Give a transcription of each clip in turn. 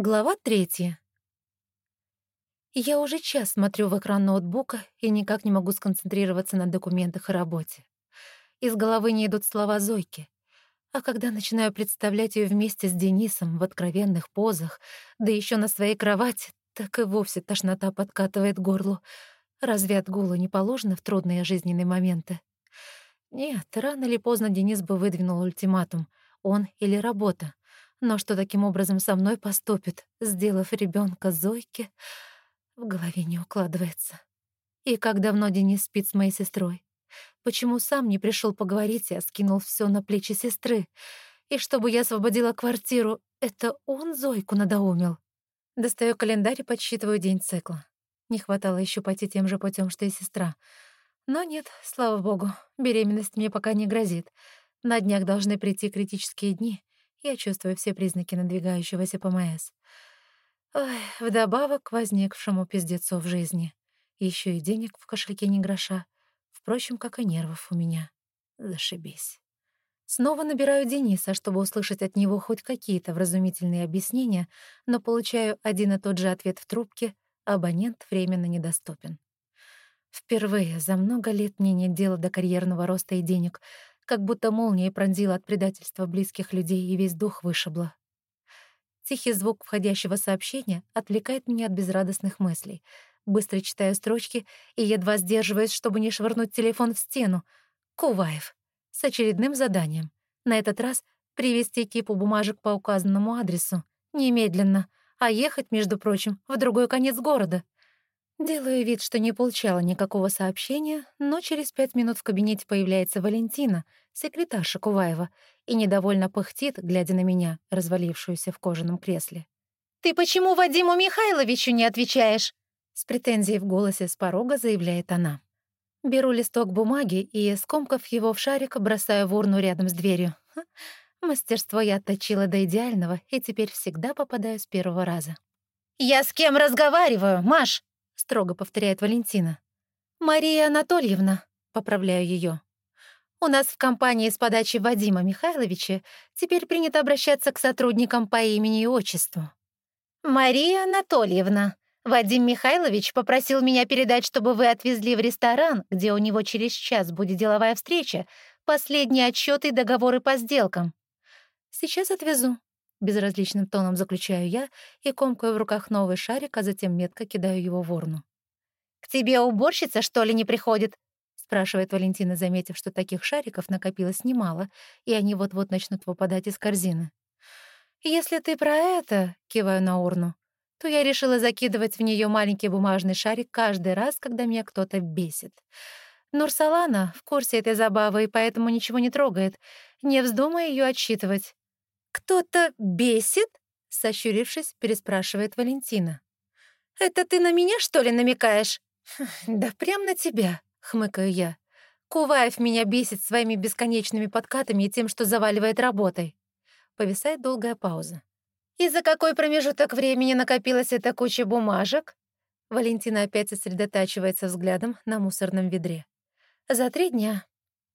Глава третья. Я уже час смотрю в экран ноутбука и никак не могу сконцентрироваться на документах и работе. Из головы не идут слова Зойки. А когда начинаю представлять ее вместе с Денисом в откровенных позах, да еще на своей кровати, так и вовсе тошнота подкатывает горлу. Разве отгулу не положено в трудные жизненные моменты? Нет, рано или поздно Денис бы выдвинул ультиматум. Он или работа. Но что таким образом со мной поступит, сделав ребенка Зойке, в голове не укладывается. И как давно Денис спит с моей сестрой? Почему сам не пришел поговорить, а скинул все на плечи сестры? И чтобы я освободила квартиру, это он Зойку надоумил? Достаю календарь и подсчитываю день цикла. Не хватало еще пойти тем же путем, что и сестра. Но нет, слава богу, беременность мне пока не грозит. На днях должны прийти критические дни, я чувствую все признаки надвигающегося ПМС. Ой, вдобавок к возникшему пиздецу в жизни. Еще и денег в кошельке не гроша. Впрочем, как и нервов у меня. Зашибись. Снова набираю Дениса, чтобы услышать от него хоть какие-то вразумительные объяснения, но получаю один и тот же ответ в трубке — абонент временно недоступен. Впервые за много лет мне нет дела до карьерного роста и денег, как будто молнией пронзила от предательства близких людей и весь дух вышибла. Тихий звук входящего сообщения отвлекает меня от безрадостных мыслей. Быстро читаю строчки и едва сдерживаюсь, чтобы не швырнуть телефон в стену. Куваев. С очередным заданием. На этот раз привезти кипу бумажек по указанному адресу. Немедленно. А ехать, между прочим, в другой конец города — Делаю вид, что не получала никакого сообщения, но через пять минут в кабинете появляется Валентина, секретарша Куваева, и недовольно пыхтит, глядя на меня, развалившуюся в кожаном кресле. «Ты почему Вадиму Михайловичу не отвечаешь?» С претензией в голосе с порога заявляет она. Беру листок бумаги и, скомкав его в шарик, бросаю в урну рядом с дверью. Ха, мастерство я отточила до идеального и теперь всегда попадаю с первого раза. «Я с кем разговариваю, Маш?» Строго повторяет Валентина. «Мария Анатольевна», — поправляю ее. «У нас в компании с подачи Вадима Михайловича теперь принято обращаться к сотрудникам по имени и отчеству». «Мария Анатольевна, Вадим Михайлович попросил меня передать, чтобы вы отвезли в ресторан, где у него через час будет деловая встреча, последние отчеты и договоры по сделкам». «Сейчас отвезу», Безразличным тоном заключаю я и комкаю в руках новый шарик, а затем метко кидаю его в урну. «К тебе уборщица, что ли, не приходит?» — спрашивает Валентина, заметив, что таких шариков накопилось немало, и они вот-вот начнут выпадать из корзины. «Если ты про это...» — киваю на урну то я решила закидывать в нее маленький бумажный шарик каждый раз, когда меня кто-то бесит. Нурсалана в курсе этой забавы и поэтому ничего не трогает. Не вздумай ее отчитывать. «Кто-то бесит?» — сощурившись, переспрашивает Валентина. «Это ты на меня, что ли, намекаешь?» «Да прям на тебя», — хмыкаю я. «Куваев меня бесит своими бесконечными подкатами и тем, что заваливает работой». Повисает долгая пауза. «И за какой промежуток времени накопилась эта куча бумажек?» Валентина опять сосредотачивается взглядом на мусорном ведре. «За три дня.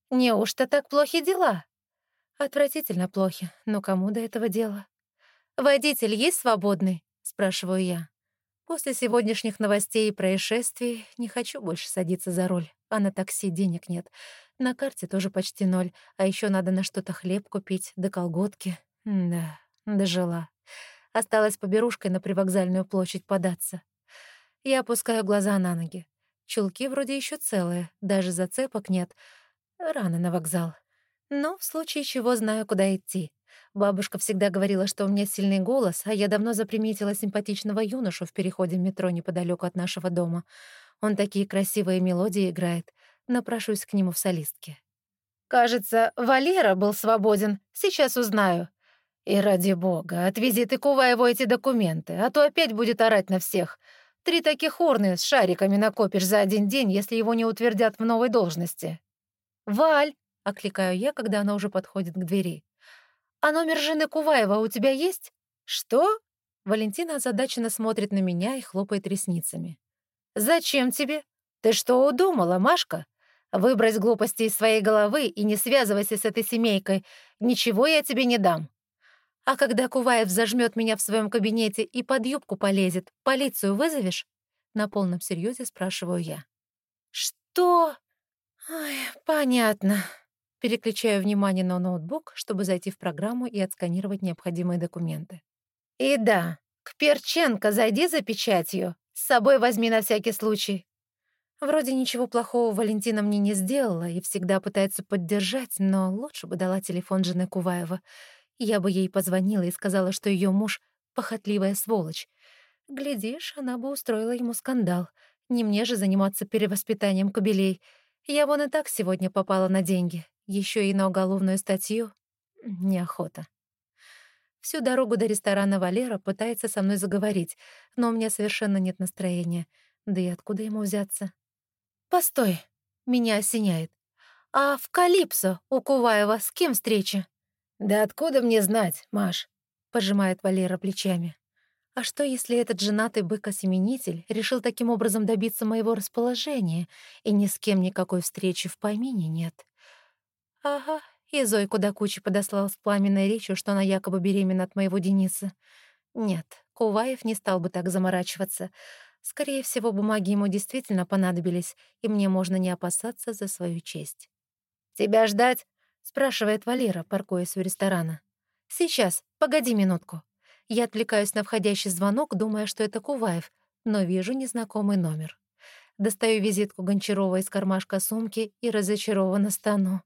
Неужто так плохи дела?» Отвратительно плохи, но кому до этого дела? «Водитель есть свободный?» — спрашиваю я. После сегодняшних новостей и происшествий не хочу больше садиться за руль, а на такси денег нет. На карте тоже почти ноль, а еще надо на что-то хлеб купить, да колготки. Да, дожила. Осталось поберушкой на привокзальную площадь податься. Я опускаю глаза на ноги. Чулки вроде еще целые, даже зацепок нет. Рано на вокзал. Но в случае чего знаю, куда идти. Бабушка всегда говорила, что у меня сильный голос, а я давно заприметила симпатичного юношу в переходе метро неподалеку от нашего дома. Он такие красивые мелодии играет. Напрошусь к нему в солистке. «Кажется, Валера был свободен. Сейчас узнаю». «И ради бога, отвези ты Куваеву эти документы, а то опять будет орать на всех. Три таких урны с шариками накопишь за один день, если его не утвердят в новой должности». «Валь!» — окликаю я, когда она уже подходит к двери. «А номер жены Куваева у тебя есть?» «Что?» Валентина озадаченно смотрит на меня и хлопает ресницами. «Зачем тебе? Ты что удумала, Машка? Выбрось глупости из своей головы и не связывайся с этой семейкой. Ничего я тебе не дам». А когда Куваев зажмет меня в своем кабинете и под юбку полезет, полицию вызовешь? На полном серьезе спрашиваю я. Что? Ой, понятно. Переключаю внимание на ноутбук, чтобы зайти в программу и отсканировать необходимые документы. И да, к Перченко зайди за печатью. С собой возьми на всякий случай. Вроде ничего плохого Валентина мне не сделала и всегда пытается поддержать, но лучше бы дала телефон жены Куваева. Я бы ей позвонила и сказала, что ее муж — похотливая сволочь. Глядишь, она бы устроила ему скандал. Не мне же заниматься перевоспитанием кобелей. Я вон и так сегодня попала на деньги. Еще и на уголовную статью неохота. Всю дорогу до ресторана Валера пытается со мной заговорить, но у меня совершенно нет настроения. Да и откуда ему взяться? Постой, меня осеняет. А в Калипсо у Куваева с кем встреча? Да откуда мне знать, Маш? Пожимает Валера плечами. А что, если этот женатый бык-осеменитель решил таким образом добиться моего расположения, и ни с кем никакой встречи в помине нет? Ага, и Зойку до кучи подослал с пламенной речью, что она якобы беременна от моего Дениса. Нет, Куваев не стал бы так заморачиваться. Скорее всего, бумаги ему действительно понадобились, и мне можно не опасаться за свою честь. «Тебя ждать?» — спрашивает Валера, паркуясь у ресторана. «Сейчас, погоди минутку». Я отвлекаюсь на входящий звонок, думая, что это Куваев, но вижу незнакомый номер. Достаю визитку Гончарова из кармашка сумки и разочарованно стану.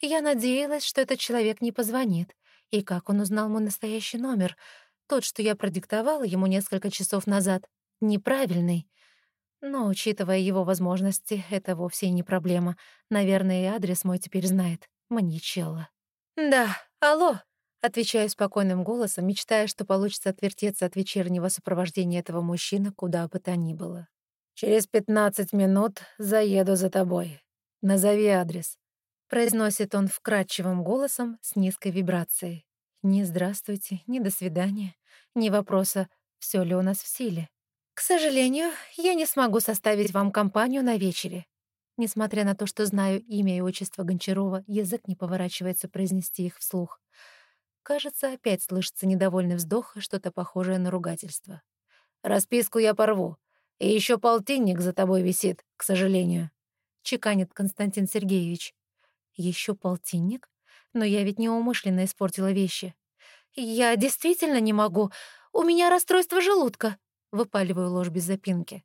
Я надеялась, что этот человек не позвонит. И как он узнал мой настоящий номер? Тот, что я продиктовала ему несколько часов назад, неправильный. Но, учитывая его возможности, это вовсе не проблема. Наверное, и адрес мой теперь знает. Маньячелла. «Да, алло», — отвечаю спокойным голосом, мечтая, что получится отвертеться от вечернего сопровождения этого мужчины, куда бы то ни было. «Через пятнадцать минут заеду за тобой. Назови адрес», Произносит он вкрадчивым голосом с низкой вибрацией. Ни «здравствуйте», ни «до свидания», ни вопроса «все ли у нас в силе». «К сожалению, я не смогу составить вам компанию на вечере». Несмотря на то, что знаю имя и отчество Гончарова, язык не поворачивается произнести их вслух. Кажется, опять слышится недовольный вздох и что-то похожее на ругательство. «Расписку я порву. И еще полтинник за тобой висит, к сожалению», — чеканит Константин Сергеевич. Еще полтинник? Но я ведь неумышленно испортила вещи. Я действительно не могу. У меня расстройство желудка. Выпаливаю ложь без запинки.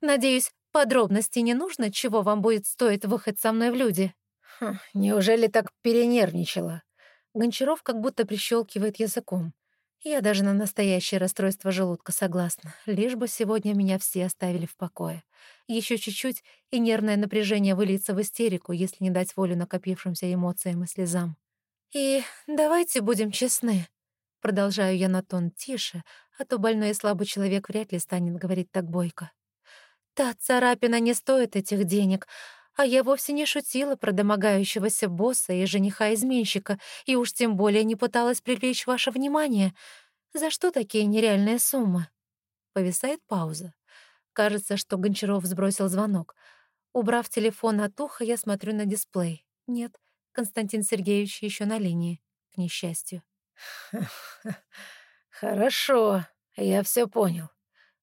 Надеюсь, подробностей не нужно, чего вам будет стоить выход со мной в люди. Хм, неужели так перенервничала? Гончаров как будто прищелкивает языком. Я даже на настоящее расстройство желудка согласна, лишь бы сегодня меня все оставили в покое. Еще чуть-чуть, и нервное напряжение выльется в истерику, если не дать волю накопившимся эмоциям и слезам. «И давайте будем честны», — продолжаю я на тон тише, а то больной и слабый человек вряд ли станет говорить так бойко. «Та царапина не стоит этих денег, а я вовсе не шутила про домогающегося босса и жениха-изменщика, и уж тем более не пыталась привлечь ваше внимание. За что такие нереальные суммы?» Повисает пауза. Кажется, что Гончаров сбросил звонок. Убрав телефон от уха, я смотрю на дисплей. Нет, Константин Сергеевич еще на линии, к несчастью. «Хорошо, я все понял».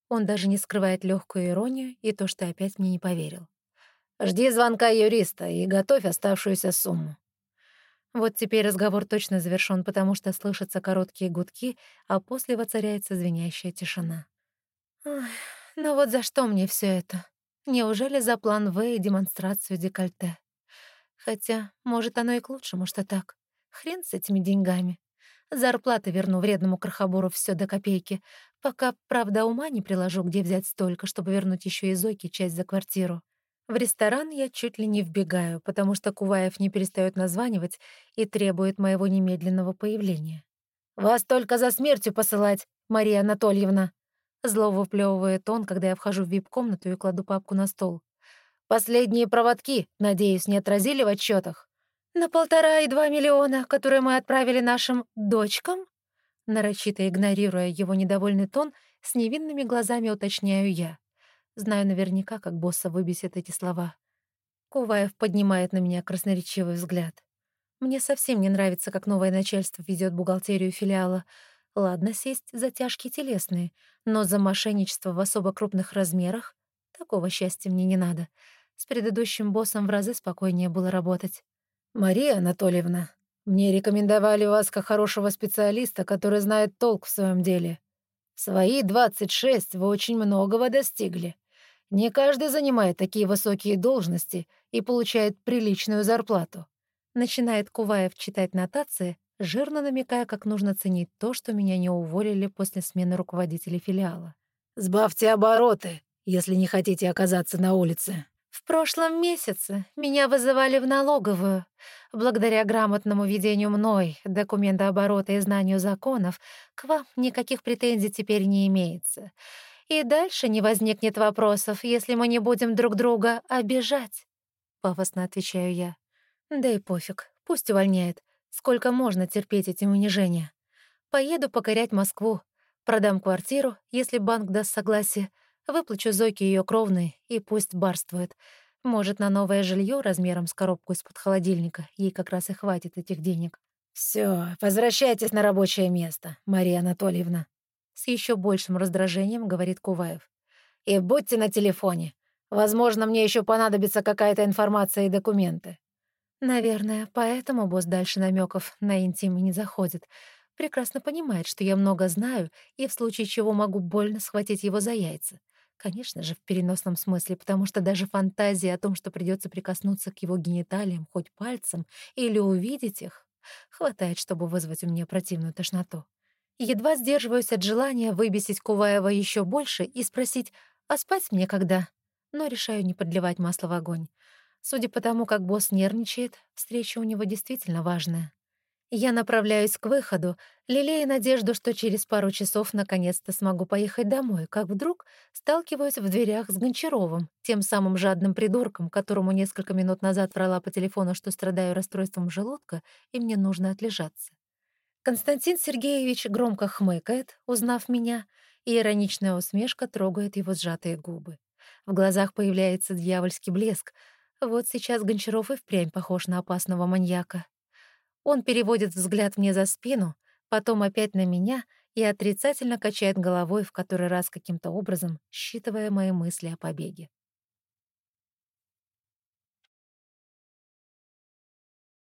Он даже не скрывает легкую иронию и то, что опять мне не поверил. Жди звонка юриста и готовь оставшуюся сумму. Вот теперь разговор точно завершён, потому что слышатся короткие гудки, а после воцаряется звенящая тишина. Ой, ну вот за что мне всё это? Неужели за план В и демонстрацию декольте? Хотя, может, оно и к лучшему, что так. Хрен с этими деньгами. Зарплаты верну вредному крохобору всё до копейки, пока, правда, ума не приложу, где взять столько, чтобы вернуть ещё и Зойке часть за квартиру. В ресторан я чуть ли не вбегаю, потому что Куваев не перестает названивать и требует моего немедленного появления. «Вас только за смертью посылать, Мария Анатольевна!» Зло выплёвывает он, когда я вхожу в вип-комнату и кладу папку на стол. «Последние проводки, надеюсь, не отразили в отчетах. «На полтора и два миллиона, которые мы отправили нашим дочкам?» Нарочито игнорируя его недовольный тон, с невинными глазами уточняю я. Знаю наверняка, как босса выбесит эти слова. Куваев поднимает на меня красноречивый взгляд. Мне совсем не нравится, как новое начальство ведет бухгалтерию филиала. Ладно, сесть за тяжкие телесные, но за мошенничество в особо крупных размерах такого счастья мне не надо. С предыдущим боссом в разы спокойнее было работать. «Мария Анатольевна, мне рекомендовали вас как хорошего специалиста, который знает толк в своем деле. В свои 26 вы очень многого достигли. Не каждый занимает такие высокие должности и получает приличную зарплату. Начинает Куваев читать нотации, жирно намекая, как нужно ценить то, что меня не уволили после смены руководителя филиала. «Сбавьте обороты, если не хотите оказаться на улице». В прошлом месяце меня вызывали в налоговую. Благодаря грамотному ведению мной документа оборота и знанию законов к вам никаких претензий теперь не имеется. И дальше не возникнет вопросов, если мы не будем друг друга обижать. Пафосно отвечаю я. Да и пофиг, пусть увольняет. Сколько можно терпеть эти унижения? Поеду покорять Москву, продам квартиру, если банк даст согласие, выплачу Зойке ее кровные и пусть барствует. Может, на новое жилье размером с коробку из-под холодильника ей как раз и хватит этих денег. Все, возвращайтесь на рабочее место, Мария Анатольевна. С еще большим раздражением говорит Куваев. И будьте на телефоне. Возможно, мне еще понадобится какая-то информация и документы. Наверное, поэтому босс дальше намеков на интим не заходит. Прекрасно понимает, что я много знаю и в случае чего могу больно схватить его за яйца. Конечно же, в переносном смысле, потому что даже фантазия о том, что придется прикоснуться к его гениталиям хоть пальцем или увидеть их, хватает, чтобы вызвать у меня противную тошноту. Едва сдерживаюсь от желания выбесить Куваева еще больше и спросить, а спать мне когда? Но решаю не подливать масло в огонь. Судя по тому, как босс нервничает, встреча у него действительно важная. Я направляюсь к выходу, лелея надежду, что через пару часов наконец-то смогу поехать домой, как вдруг сталкиваюсь в дверях с Гончаровым, тем самым жадным придурком, которому несколько минут назад врала по телефону, что страдаю расстройством желудка и мне нужно отлежаться. Константин Сергеевич громко хмыкает, узнав меня, и ироничная усмешка трогает его сжатые губы. В глазах появляется дьявольский блеск — вот сейчас Гончаров и впрямь похож на опасного маньяка. Он переводит взгляд мне за спину, потом опять на меня и отрицательно качает головой в который раз каким-то образом, считывая мои мысли о побеге.